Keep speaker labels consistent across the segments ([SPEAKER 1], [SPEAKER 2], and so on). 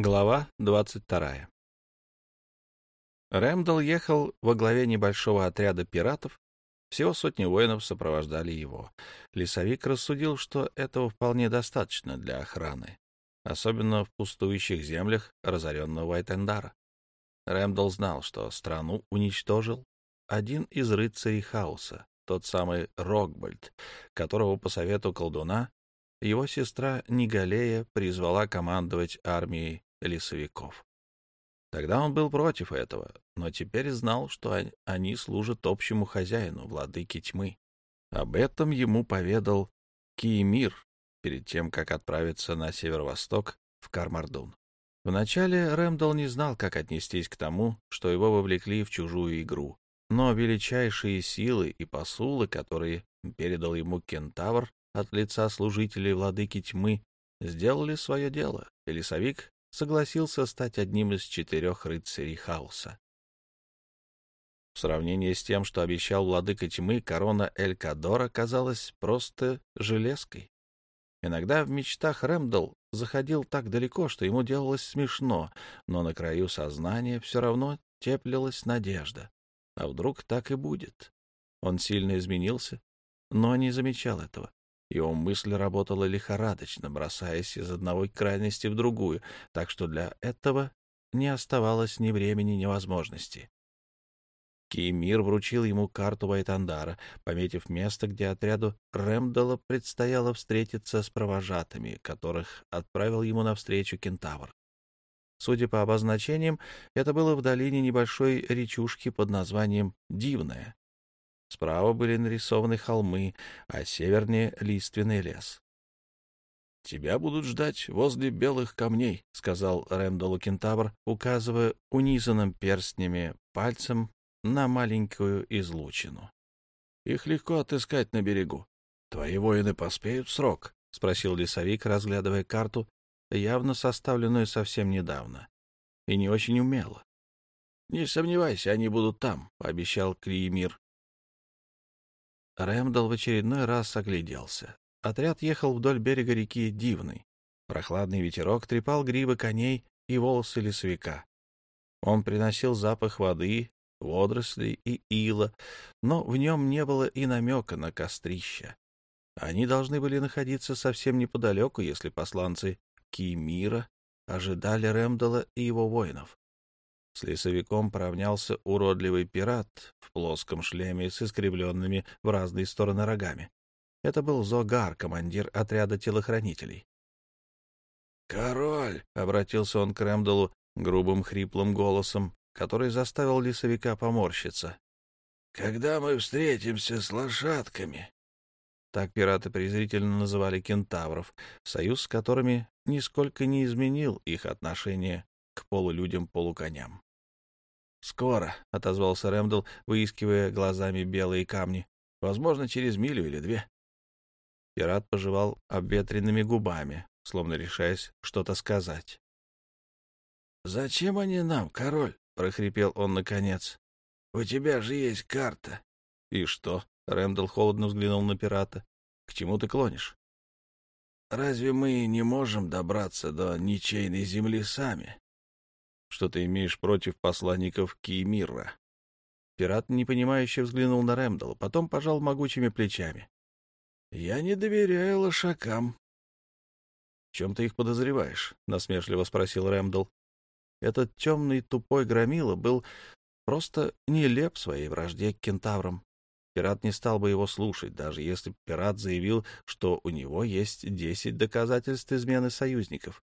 [SPEAKER 1] Глава 22. Рэмдал ехал во главе небольшого отряда пиратов. Всего сотни воинов сопровождали его. Лесовик рассудил, что этого вполне достаточно для охраны, особенно в пустующих землях разоренного Вайтендара. Рэмдал знал, что страну уничтожил один из рыцарей хаоса, тот самый Рокбольд, которого по совету колдуна его сестра Нигалея призвала командовать армией лесовиков. Тогда он был против этого, но теперь знал, что они служат общему хозяину, владыке тьмы. Об этом ему поведал Киемир перед тем, как отправиться на северо-восток в Кармардун. Вначале Рэмдал не знал, как отнестись к тому, что его вовлекли в чужую игру, но величайшие силы и посулы, которые передал ему кентавр от лица служителей владыки тьмы, сделали свое дело, и лесовик согласился стать одним из четырех рыцарей хаоса. В сравнении с тем, что обещал владыка тьмы, корона Эль-Кадора казалась просто железкой. Иногда в мечтах Рэмдал заходил так далеко, что ему делалось смешно, но на краю сознания все равно теплилась надежда. А вдруг так и будет? Он сильно изменился, но не замечал этого. Его мысль работала лихорадочно, бросаясь из одной крайности в другую, так что для этого не оставалось ни времени, ни возможности. Киемир вручил ему карту Вайтандара, пометив место, где отряду Рэмдала предстояло встретиться с провожатыми, которых отправил ему навстречу кентавр. Судя по обозначениям, это было в долине небольшой речушки под названием Дивная, Справа были нарисованы холмы, а севернее — лиственный лес. — Тебя будут ждать возле белых камней, — сказал Рэндалу кентавр, указывая унизанным перстнями пальцем на маленькую излучину. — Их легко отыскать на берегу. — Твои воины поспеют срок? — спросил лесовик, разглядывая карту, явно составленную совсем недавно, и не очень умело. — Не сомневайся, они будут там, — пообещал Клиемир. Рэмдал в очередной раз огляделся. Отряд ехал вдоль берега реки Дивный. Прохладный ветерок трепал гривы коней и волосы лесовика. Он приносил запах воды, водорослей и ила, но в нем не было и намека на кострище. Они должны были находиться совсем неподалеку, если посланцы Кимира ожидали Рэмдала и его воинов. С лесовиком поравнялся уродливый пират в плоском шлеме с искривленными в разные стороны рогами. Это был Зогар, командир отряда телохранителей.
[SPEAKER 2] «Король!»
[SPEAKER 1] — обратился он к Рэмдалу грубым хриплым голосом, который заставил лесовика поморщиться.
[SPEAKER 2] «Когда мы встретимся с лошадками?»
[SPEAKER 1] Так пираты презрительно называли кентавров, союз с которыми нисколько не изменил их отношение к полулюдям-полуконям. «Скоро», — отозвался Рэмдл, выискивая глазами белые камни. «Возможно, через милю или две». Пират пожевал обветренными губами, словно решаясь что-то сказать.
[SPEAKER 2] «Зачем они нам, король?» — прохрипел он наконец. «У тебя же есть карта».
[SPEAKER 1] «И что?» — Рэмдл холодно взглянул на пирата. «К чему ты клонишь?»
[SPEAKER 2] «Разве мы не можем добраться до ничейной земли сами?»
[SPEAKER 1] Что ты имеешь против посланников Киемира? Пират непонимающе взглянул на Рэмдала, потом пожал могучими плечами.
[SPEAKER 2] — Я не доверяю лошакам.
[SPEAKER 1] — В чем ты их подозреваешь? — насмешливо спросил Рэмдал. Этот темный тупой громила был просто нелеп своей вражде к кентаврам. Пират не стал бы его слушать, даже если пират заявил, что у него есть десять доказательств измены союзников.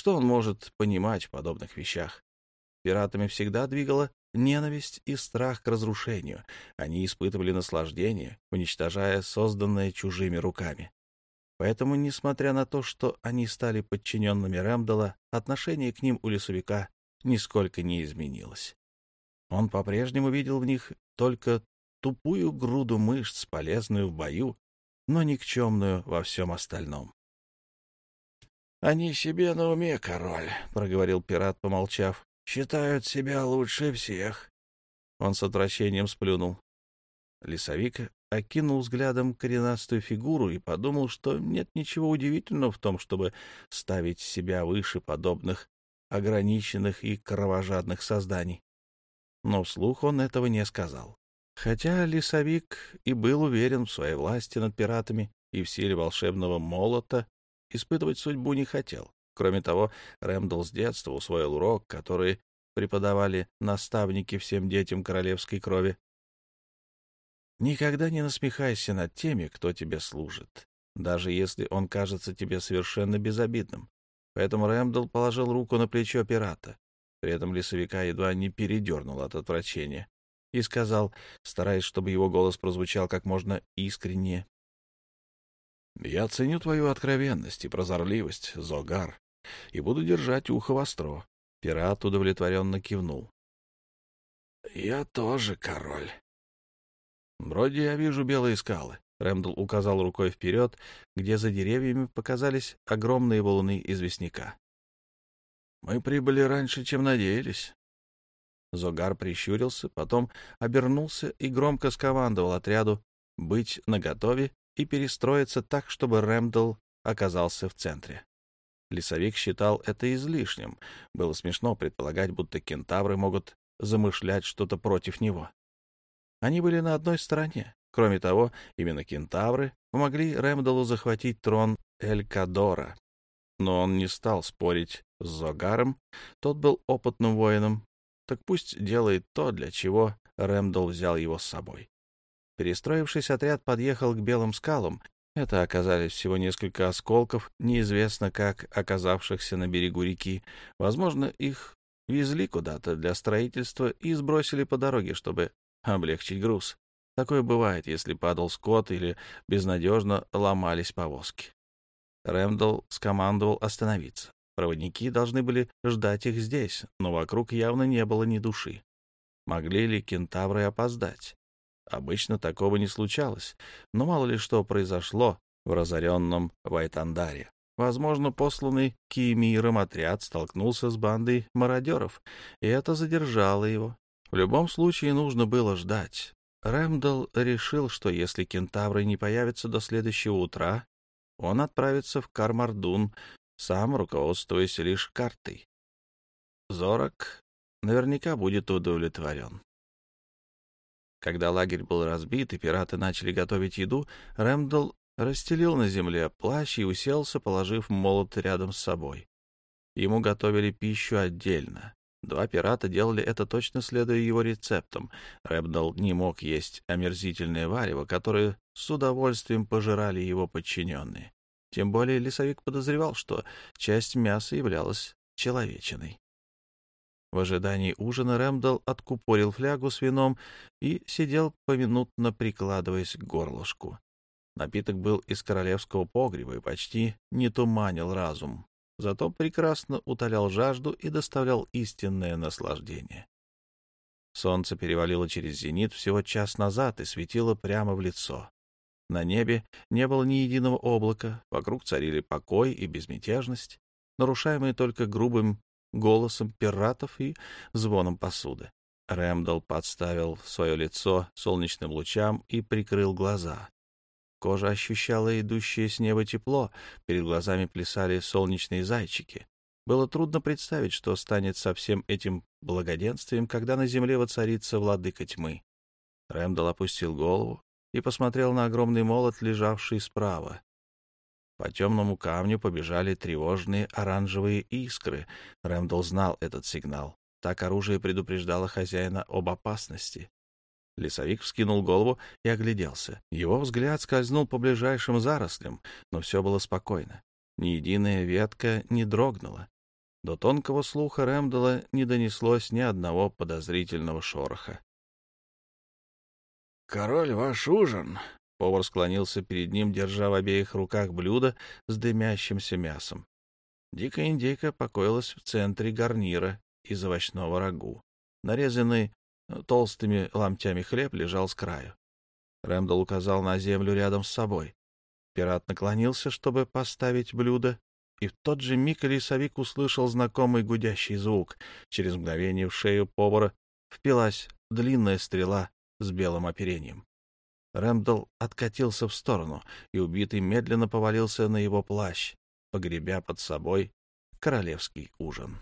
[SPEAKER 1] Что он может понимать в подобных вещах? Пиратами всегда двигала ненависть и страх к разрушению. Они испытывали наслаждение, уничтожая созданное чужими руками. Поэтому, несмотря на то, что они стали подчиненными Рэмдала, отношение к ним у лесовика нисколько не изменилось. Он по-прежнему видел в них только тупую груду мышц, полезную в бою, но никчемную во всем остальном.
[SPEAKER 2] Они себе на уме, король, — проговорил пират, помолчав. — Считают себя лучше всех.
[SPEAKER 1] Он с отвращением сплюнул. Лесовик окинул взглядом коренастую фигуру и подумал, что нет ничего удивительного в том, чтобы ставить себя выше подобных ограниченных и кровожадных созданий. Но вслух он этого не сказал. Хотя лесовик и был уверен в своей власти над пиратами и в силе волшебного молота, испытывать судьбу не хотел. Кроме того, Рэмдл с детства усвоил урок, который преподавали наставники всем детям королевской крови. Никогда не насмехайся над теми, кто тебе служит, даже если он кажется тебе совершенно безобидным. Поэтому Рэмдл положил руку на плечо пирата. При этом лесовика едва не передернул от отвращения и сказал, стараясь, чтобы его голос прозвучал как можно искреннее. «Я ценю твою откровенность и прозорливость, Зогар, и буду держать ухо востро». Пират удовлетворенно кивнул. «Я тоже король». «Вроде я вижу белые скалы», Рэмдл указал рукой вперед, где за деревьями показались огромные валуны известняка. «Мы прибыли раньше, чем надеялись». Зогар прищурился, потом обернулся и громко скомандовал отряду быть наготове и перестроиться так, чтобы Рэмдл оказался в центре. Лесовик считал это излишним. Было смешно предполагать, будто кентавры могут замышлять что-то против него. Они были на одной стороне. Кроме того, именно кентавры помогли Рэмдалу захватить трон Эль-Кадора. Но он не стал спорить с Зогаром, тот был опытным воином, так пусть делает то, для чего Рэмдал взял его с собой. Перестроившись, отряд подъехал к белым скалам. Это оказались всего несколько осколков, неизвестно как оказавшихся на берегу реки. Возможно, их везли куда-то для строительства и сбросили по дороге, чтобы облегчить груз. Такое бывает, если падал скот или безнадежно ломались повозки. Рэмдалл скомандовал остановиться. Проводники должны были ждать их здесь, но вокруг явно не было ни души. Могли ли кентавры опоздать? Обычно такого не случалось, но мало ли что произошло в разоренном Вайтандаре. Возможно, посланный Киемиром отряд столкнулся с бандой мародеров, и это задержало его. В любом случае нужно было ждать. Рэмдалл решил, что если кентавры не появятся до следующего утра, он отправится в Кармардун, сам руководствуясь лишь картой. Зорок наверняка будет удовлетворен. Когда лагерь был разбит и пираты начали готовить еду, Рэмдалл расстелил на земле плащ и уселся, положив молот рядом с собой. Ему готовили пищу отдельно. Два пирата делали это точно следуя его рецептам. Рэбдал не мог есть омерзительное варево, которое с удовольствием пожирали его подчиненные. Тем более лесовик подозревал, что часть мяса являлась человечиной. В ожидании ужина Рэмдал откупорил флягу с вином и сидел поминутно прикладываясь к горлышку. Напиток был из королевского погреба и почти не туманил разум зато прекрасно утолял жажду и доставлял истинное наслаждение. Солнце перевалило через зенит всего час назад и светило прямо в лицо. На небе не было ни единого облака, вокруг царили покой и безмятежность, нарушаемые только грубым голосом пиратов и звоном посуды. Рэмдал подставил свое лицо солнечным лучам и прикрыл глаза. Кожа ощущала идущее с неба тепло, перед глазами плясали солнечные зайчики. Было трудно представить, что станет со всем этим благоденствием, когда на земле воцарится владыка тьмы. Рэмдал опустил голову и посмотрел на огромный молот, лежавший справа. По темному камню побежали тревожные оранжевые искры. Рэмдал знал этот сигнал. Так оружие предупреждало хозяина об опасности. Лесовик вскинул голову и огляделся. Его взгляд скользнул по ближайшим зарослям, но все было спокойно. Ни единая ветка не дрогнула. До тонкого слуха Рэмдала не донеслось ни одного подозрительного шороха.
[SPEAKER 2] «Король, ваш ужин!» Повар склонился перед ним, держа в обеих руках блюдо с дымящимся мясом. Дикая индейка покоилась в центре гарнира из овощного рагу. Нарезанный Толстыми ломтями хлеб лежал с краю. Рэмдал указал на землю рядом с собой. Пират наклонился, чтобы поставить блюдо, и в тот же миг лесовик услышал знакомый гудящий звук. Через мгновение в шею повара впилась длинная стрела с белым оперением. Рэмдал откатился в сторону, и убитый медленно повалился на его плащ, погребя под собой королевский ужин.